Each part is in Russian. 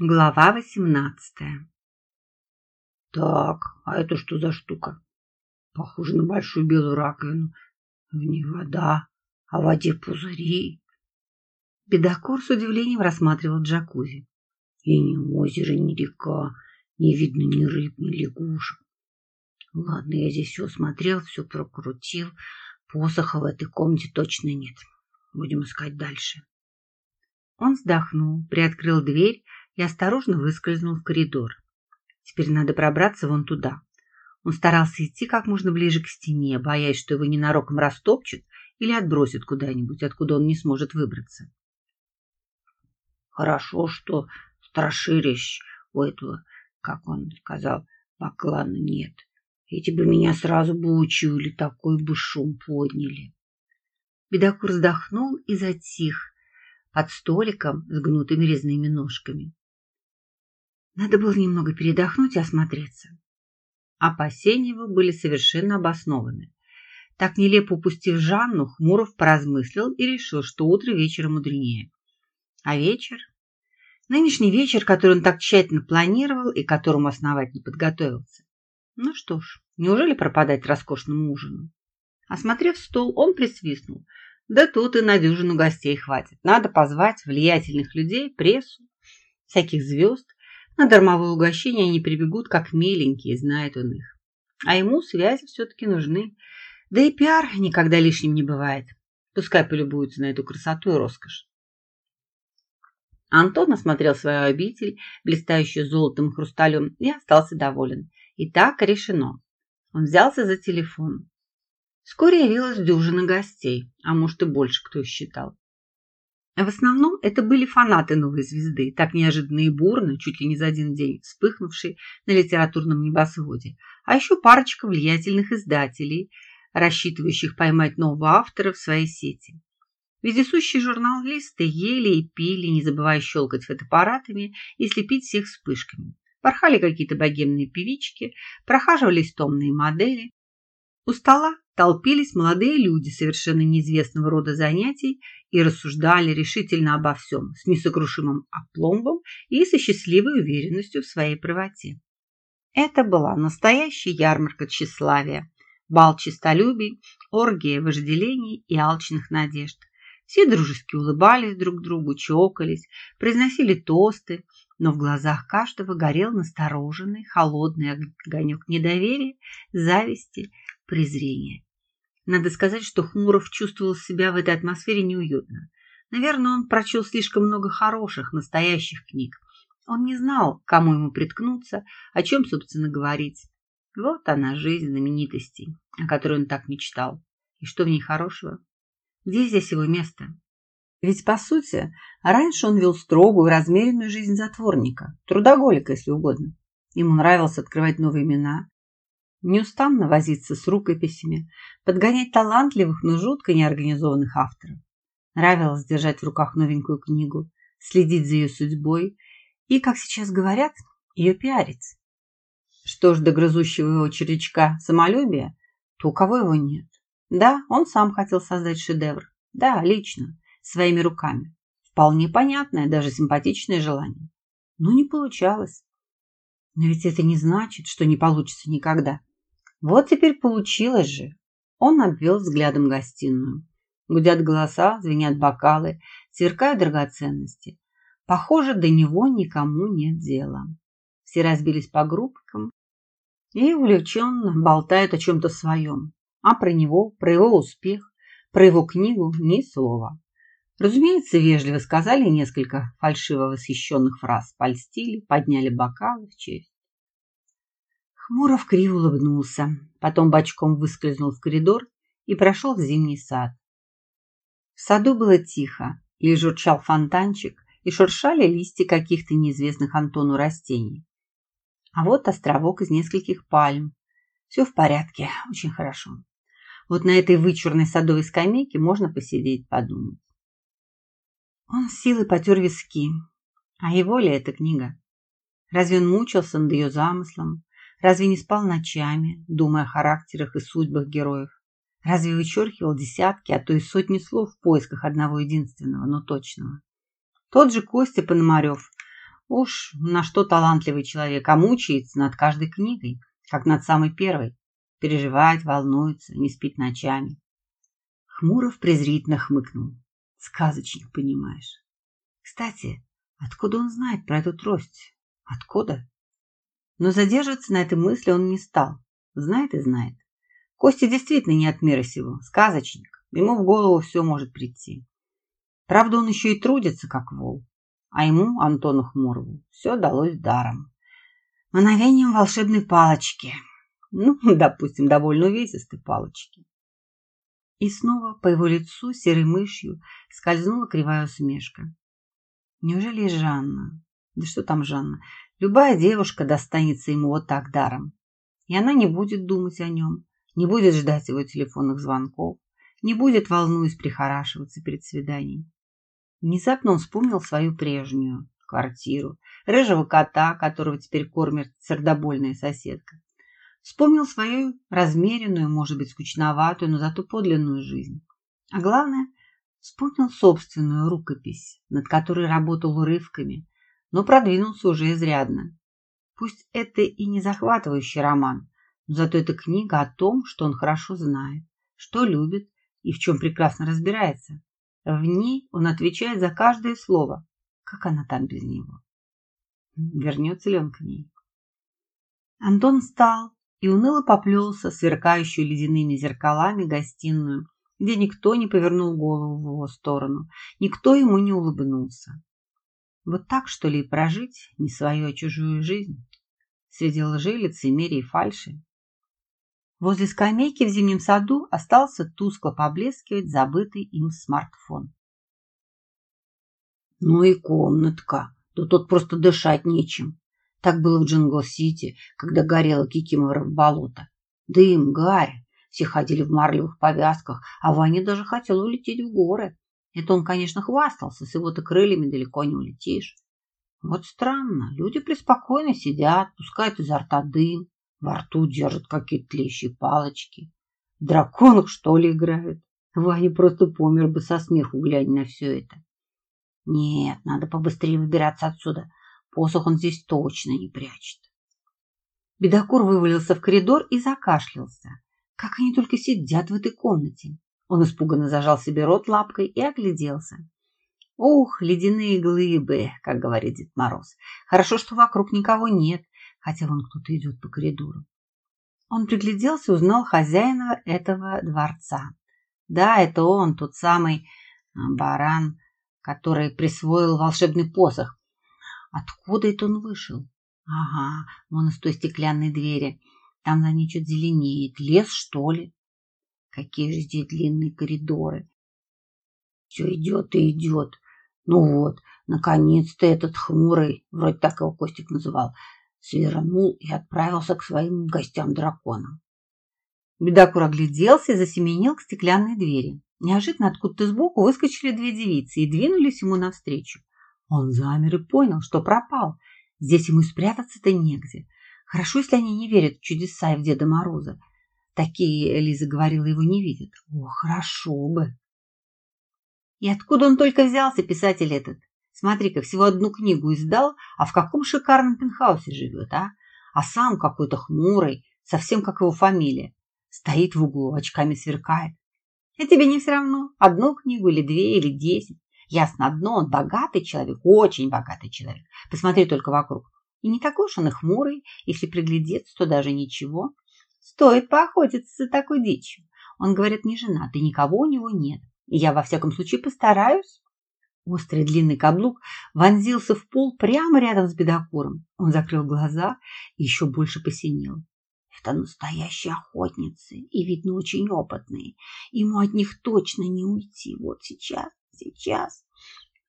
Глава восемнадцатая. Так, а это что за штука? Похоже на большую белую раковину. В ней вода, а в воде пузыри. Бедокур с удивлением рассматривал джакузи. И ни озеро, ни река, не видно ни рыб, ни лягушек. Ладно, я здесь все осмотрел, все прокрутил. Посоха в этой комнате точно нет. Будем искать дальше. Он вздохнул, приоткрыл дверь и осторожно выскользнул в коридор. Теперь надо пробраться вон туда. Он старался идти как можно ближе к стене, боясь, что его ненароком растопчут или отбросят куда-нибудь, откуда он не сможет выбраться. Хорошо, что страшилищ у этого, как он сказал, баклана нет. Эти бы меня сразу бы учуяли, такой бы шум подняли. Бедокур вздохнул и затих под столиком с гнутыми резными ножками. Надо было немного передохнуть и осмотреться. Опасения его были совершенно обоснованы. Так нелепо упустив Жанну, Хмуров поразмыслил и решил, что утро вечера мудренее. А вечер? Нынешний вечер, который он так тщательно планировал и которому основательно подготовился. Ну что ж, неужели пропадать роскошному ужину? Осмотрев стол, он присвистнул. Да тут и на дюжину гостей хватит. Надо позвать влиятельных людей, прессу, всяких звезд, на дармовое угощение они прибегут, как миленькие, знает он их. А ему связи все-таки нужны. Да и пиар никогда лишним не бывает. Пускай полюбуются на эту красоту и роскошь. Антон осмотрел свою обитель, блистающую золотом и хрусталем, и остался доволен. И так решено. Он взялся за телефон. Вскоре явилась дюжина гостей, а может и больше кто считал. В основном это были фанаты новой звезды, так неожиданно и бурно, чуть ли не за один день вспыхнувшие на литературном небосводе, а еще парочка влиятельных издателей, рассчитывающих поймать нового автора в своей сети. Вездесущие журналисты ели и пили, не забывая щелкать фотоаппаратами и слепить всех вспышками. Порхали какие-то богемные певички, прохаживались томные модели. У стола толпились молодые люди совершенно неизвестного рода занятий и рассуждали решительно обо всем с несокрушимым опломбом и со счастливой уверенностью в своей правоте. Это была настоящая ярмарка тщеславия, бал честолюбий, оргия вожделений и алчных надежд. Все дружески улыбались друг другу, чокались, произносили тосты, но в глазах каждого горел настороженный, холодный огонек недоверия, зависти, презрения. Надо сказать, что Хмуров чувствовал себя в этой атмосфере неуютно. Наверное, он прочел слишком много хороших, настоящих книг. Он не знал, кому ему приткнуться, о чем, собственно, говорить. Вот она, жизнь знаменитостей, о которой он так мечтал. И что в ней хорошего? Где здесь его место? Ведь, по сути, раньше он вел строгую, размеренную жизнь затворника, трудоголика, если угодно. Ему нравилось открывать новые имена, неустанно возиться с рукописями, подгонять талантливых, но жутко неорганизованных авторов. Нравилось держать в руках новенькую книгу, следить за ее судьбой и, как сейчас говорят, ее пиарить. Что ж до грызущего его червячка самолюбия, то у кого его нет. Да, он сам хотел создать шедевр. Да, лично, своими руками. Вполне понятное, даже симпатичное желание. Но не получалось. Но ведь это не значит, что не получится никогда. Вот теперь получилось же. Он обвел взглядом гостиную. Гудят голоса, звенят бокалы, сверкают драгоценности. Похоже, до него никому нет дела. Все разбились по группкам и увлеченно болтают о чем-то своем. А про него, про его успех, про его книгу ни слова. Разумеется, вежливо сказали несколько фальшиво восхищенных фраз, польстили, подняли бокалы в честь. Хмуров криво улыбнулся, потом бочком выскользнул в коридор и прошел в зимний сад. В саду было тихо, и журчал фонтанчик, и шуршали листья каких-то неизвестных Антону растений. А вот островок из нескольких пальм. Все в порядке, очень хорошо. Вот на этой вычурной садовой скамейке можно посидеть, подумать. Он с силой потер виски. А его ли эта книга? Разве он мучился над ее замыслом? Разве не спал ночами, думая о характерах и судьбах героев? Разве вычеркивал десятки, а то и сотни слов в поисках одного единственного, но точного? Тот же Костя Пономарев Уж на что талантливый человек, а мучается над каждой книгой, как над самой первой. Переживает, волнуется, не спит ночами. Хмуров презрительно хмыкнул. Сказочник, понимаешь. Кстати, откуда он знает про эту трость? Откуда? Но задерживаться на этой мысли он не стал. Знает и знает. Костя действительно не от мира сего, сказочник. Ему в голову все может прийти. Правда, он еще и трудится, как вол. А ему, Антону Хмурову, все далось даром. Мановением волшебной палочки. Ну, допустим, довольно увесистой палочки. И снова по его лицу серой мышью скользнула кривая усмешка. Неужели Жанна? Да что там Жанна? Любая девушка достанется ему вот так даром. И она не будет думать о нем, не будет ждать его телефонных звонков, не будет, волнуясь, прихорашиваться перед свиданием. Внезапно он вспомнил свою прежнюю квартиру, рыжего кота, которого теперь кормит сердобольная соседка. Вспомнил свою размеренную, может быть, скучноватую, но зато подлинную жизнь. А главное, вспомнил собственную рукопись, над которой работал урывками, но продвинулся уже изрядно. Пусть это и не захватывающий роман, но зато это книга о том, что он хорошо знает, что любит и в чем прекрасно разбирается. В ней он отвечает за каждое слово. Как она там без него? Вернется ли он к ней? Антон встал и уныло поплелся, сверкающую ледяными зеркалами, гостиную, где никто не повернул голову в его сторону, никто ему не улыбнулся. Вот так, что ли, и прожить не свою, а чужую жизнь? Среди лжи, лицемерия и фальши. Возле скамейки в зимнем саду остался тускло поблескивать забытый им смартфон. Ну и комнатка. Да тут просто дышать нечем. Так было в Джингл-Сити, когда горело Кикимово болото. Дым, гарь. Все ходили в марлевых повязках, а Ваня даже хотел улететь в горы. Это он, конечно, хвастался, с его-то крыльями далеко не улетишь. Вот странно, люди преспокойно сидят, пускают изо рта дым, во рту держат какие-то тлеющие палочки. В драконах, что ли, играют? Ваня просто помер бы со смеху, глядя на все это. Нет, надо побыстрее выбираться отсюда. Посох он здесь точно не прячет. Бедокур вывалился в коридор и закашлялся. Как они только сидят в этой комнате. Он испуганно зажал себе рот лапкой и огляделся. Ух, ледяные глыбы, как говорит Дед Мороз. Хорошо, что вокруг никого нет, хотя вон кто-то идет по коридору. Он пригляделся и узнал хозяина этого дворца. Да, это он, тот самый а, баран, который присвоил волшебный посох. Откуда это он вышел? Ага, вон из той стеклянной двери. Там за ней что-то зеленеет. Лес, что ли? Какие же здесь длинные коридоры. Все идет и идет. Ну вот, наконец-то этот хмурый, вроде так его Костик называл, свернул и отправился к своим гостям-драконам. Бедокур огляделся и засеменил к стеклянной двери. Неожиданно откуда-то сбоку выскочили две девицы и двинулись ему навстречу. Он замер и понял, что пропал. Здесь ему спрятаться-то негде. Хорошо, если они не верят в чудеса и в Деда Мороза. Такие, Лиза говорила, его не видят. О, хорошо бы. И откуда он только взялся, писатель этот? Смотри-ка, всего одну книгу издал, а в каком шикарном пентхаусе живет, а? А сам какой-то хмурый, совсем как его фамилия. Стоит в углу, очками сверкает. И тебе не все равно, одну книгу или две, или десять. Ясно одно, он богатый человек, очень богатый человек. Посмотри только вокруг. И не такой уж он и хмурый, если приглядеться, то даже ничего. Стоит поохотиться за такой дичью. Он говорит, не женат, и никого у него нет. И я во всяком случае постараюсь. Острый длинный каблук вонзился в пол прямо рядом с бедокуром. Он закрыл глаза и еще больше посинел. Это настоящие охотницы и, видно, очень опытные. Ему от них точно не уйти. Вот сейчас, сейчас.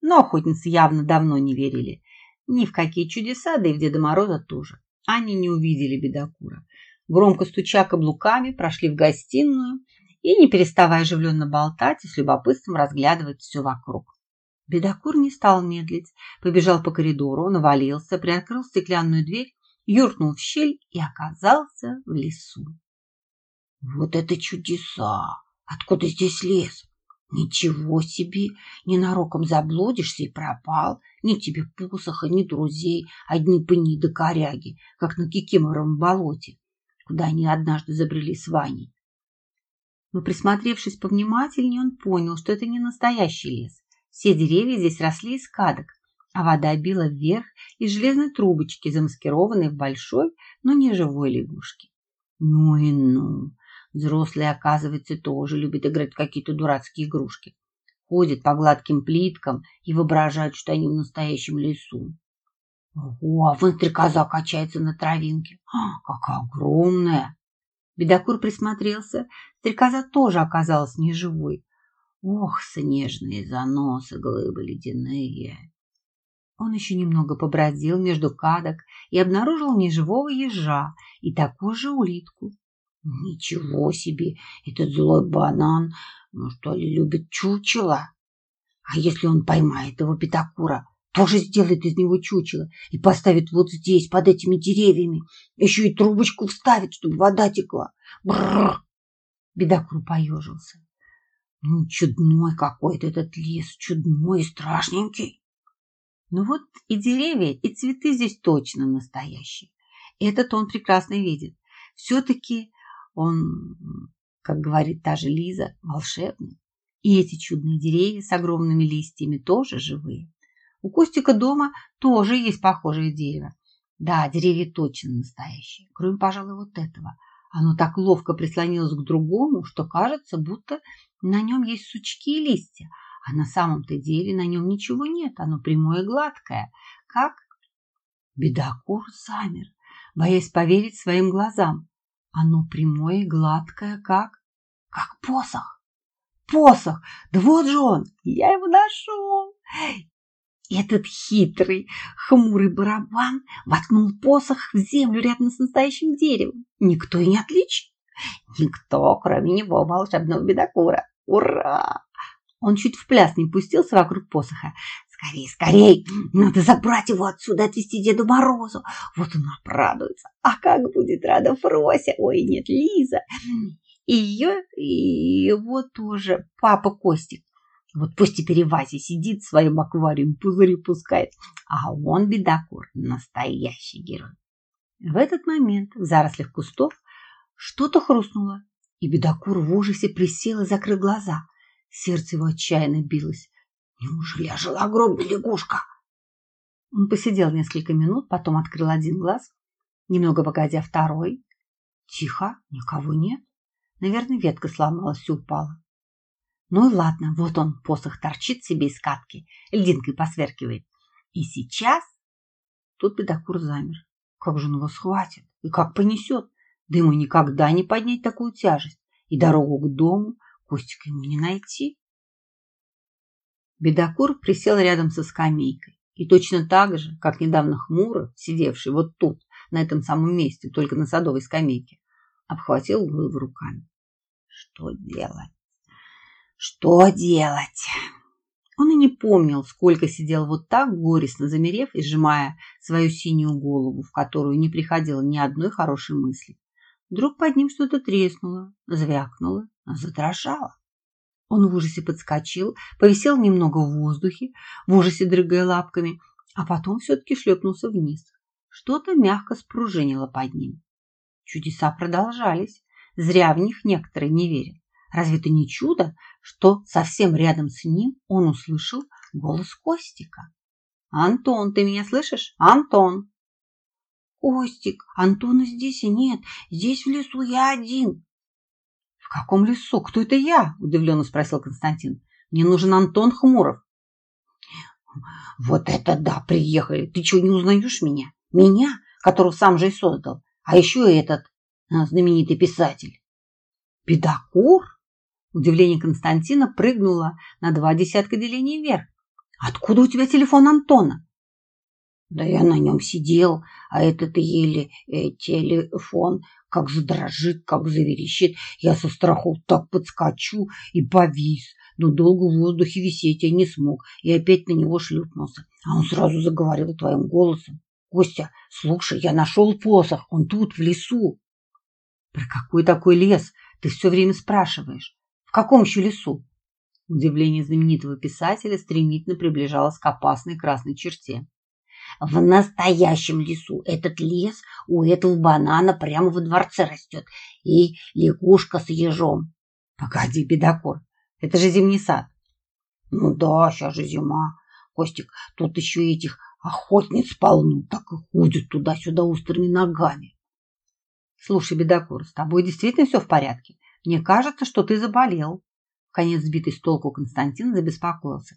Но охотницы явно давно не верили. Ни в какие чудеса, да и в Деда Мороза тоже. Они не увидели бедокура. Громко стуча каблуками, прошли в гостиную и, не переставая оживленно болтать и с любопытством разглядывать все вокруг. Бедокур не стал медлить, побежал по коридору, навалился, приоткрыл стеклянную дверь, юркнул в щель и оказался в лесу. «Вот это чудеса! Откуда здесь лес? Ничего себе! Ненароком заблудишься и пропал. Ни тебе посоха, ни друзей, одни пни да коряги, как на Кикиморовом болоте, куда они однажды забрели с Ваней. Но присмотревшись повнимательнее, он понял, что это не настоящий лес. Все деревья здесь росли из кадок, а вода била вверх из железной трубочки, замаскированной в большой, но не живой лягушке. Ну и ну! Взрослые, оказывается, тоже любят играть в какие-то дурацкие игрушки. Ходят по гладким плиткам и воображают, что они в настоящем лесу. Ого, а вон стрекоза качается на травинке. А, какая огромная! Бедокур присмотрелся. Стрекоза тоже оказалась неживой. Ох, снежные заносы, глыбы ледяные. Он еще немного побродил между кадок и обнаружил неживого ежа и такую же улитку. Ничего себе, этот злой банан, ну что ли, любит чучело? А если он поймает его пятакура, тоже сделает из него чучело и поставит вот здесь, под этими деревьями. Еще и трубочку вставит, чтобы вода текла. Бррр! Бедокур поежился. Ну, чудной какой-то этот лес, чудной и страшненький. Ну вот и деревья, и цветы здесь точно настоящие. Этот он прекрасно видит. Все-таки он, как говорит та же Лиза, волшебный. И эти чудные деревья с огромными листьями тоже живые. У Костика дома тоже есть похожее дерево. Да, деревья точно настоящие, кроме, пожалуй, вот этого. Оно так ловко прислонилось к другому, что кажется, будто на нем есть сучки и листья, а на самом-то деле на нем ничего нет, оно прямое и гладкое, как... Бедокур замер, боясь поверить своим глазам. Оно прямое и гладкое, как... как посох. Посох! Да вот же он! Я его нашел! Этот хитрый, хмурый барабан воткнул посох в землю рядом с настоящим деревом. Никто и не отличит. Никто, кроме него, волшебного бедокура. Ура! Он чуть в пляс не пустился вокруг посоха. Скорей, скорей! Надо забрать его отсюда, отвезти Деду Морозу. Вот он обрадуется. А как будет рада Фрося? Ой, нет, Лиза. И ее, и его тоже папа Костик. Вот пусть теперь и Вася сидит в своем аквариуме, пузыри пускает. А он, бедокур, настоящий герой. В этот момент в зарослях кустов что-то хрустнуло, и бедокур в ужасе присел и закрыл глаза. Сердце его отчаянно билось. Неужели ожила огромная лягушка? Он посидел несколько минут, потом открыл один глаз, немного погодя второй. Тихо, никого нет. Наверное, ветка сломалась и упала. Ну и ладно, вот он, посох торчит себе из катки, льдинкой посверкивает. И сейчас... Тут бедокур замер. Как же он его схватит? И как понесет? Да ему никогда не поднять такую тяжесть. И дорогу к дому Костика ему не найти. Бедокур присел рядом со скамейкой. И точно так же, как недавно Хмуро, сидевший вот тут, на этом самом месте, только на садовой скамейке, обхватил голову руками. Что делать? Что делать? Он и не помнил, сколько сидел вот так, горестно замерев и сжимая свою синюю голову, в которую не приходило ни одной хорошей мысли. Вдруг под ним что-то треснуло, звякнуло, задрожало. Он в ужасе подскочил, повисел немного в воздухе, в ужасе дрыгая лапками, а потом все-таки шлепнулся вниз. Что-то мягко спружинило под ним. Чудеса продолжались. Зря в них некоторые не верят. Разве это не чудо, что совсем рядом с ним он услышал голос Костика? «Антон, ты меня слышишь? Антон!» «Костик, Антона здесь и нет. Здесь в лесу я один». «В каком лесу? Кто это я?» – удивленно спросил Константин. «Мне нужен Антон Хмуров». «Вот это да, приехали! Ты что, не узнаешь меня? Меня, которого сам же и создал, а еще этот а, знаменитый писатель». «Педакур?» Удивление Константина прыгнуло на два десятка делений вверх. «Откуда у тебя телефон Антона?» «Да я на нем сидел, а этот еле э, телефон как задрожит, как заверещит. Я со страху так подскочу и повис, но долго в воздухе висеть я не смог и опять на него шлюпнулся. А он сразу заговорил твоим голосом. «Костя, слушай, я нашел посох, он тут, в лесу». «Про какой такой лес? Ты все время спрашиваешь. Каком еще лесу? Удивление знаменитого писателя стремительно приближалось к опасной красной черте. В настоящем лесу этот лес у этого банана прямо во дворце растет. И лягушка с ежом. Погоди, бедокор, это же зимний сад. Ну да, сейчас же зима. Костик, тут еще этих охотниц полну, так и ходят туда-сюда острыми ногами. Слушай, бедокур, с тобой действительно все в порядке? Мне кажется, что ты заболел. Конец сбитый с толку Константин забеспокоился.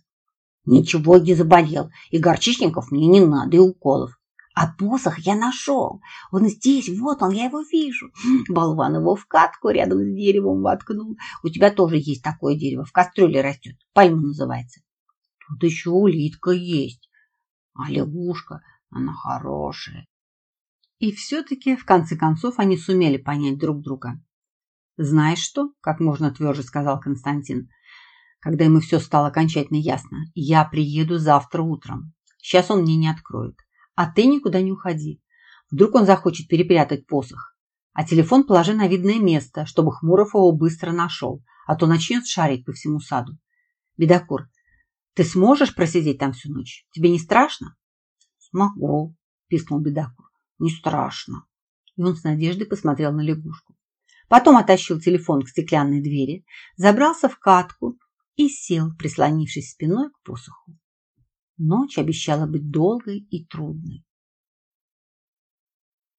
Ничего не заболел, и горчичников мне не надо, и уколов. А посох я нашел. Он здесь, вот он, я его вижу. Болван его в катку рядом с деревом воткнул. У тебя тоже есть такое дерево, в кастрюле растет. Пальма называется. Тут еще улитка есть. А лягушка, она хорошая. И все-таки, в конце концов, они сумели понять друг друга. «Знаешь что?» – как можно тверже сказал Константин, когда ему все стало окончательно ясно. «Я приеду завтра утром. Сейчас он мне не откроет. А ты никуда не уходи. Вдруг он захочет перепрятать посох. А телефон положи на видное место, чтобы Хмуров его быстро нашел, а то начнет шарить по всему саду. Бедокур, ты сможешь просидеть там всю ночь? Тебе не страшно? Смогу, пискнул Бедокур. Не страшно. И он с надеждой посмотрел на лягушку. Потом оттащил телефон к стеклянной двери, забрался в катку и сел, прислонившись спиной к посоху. Ночь обещала быть долгой и трудной.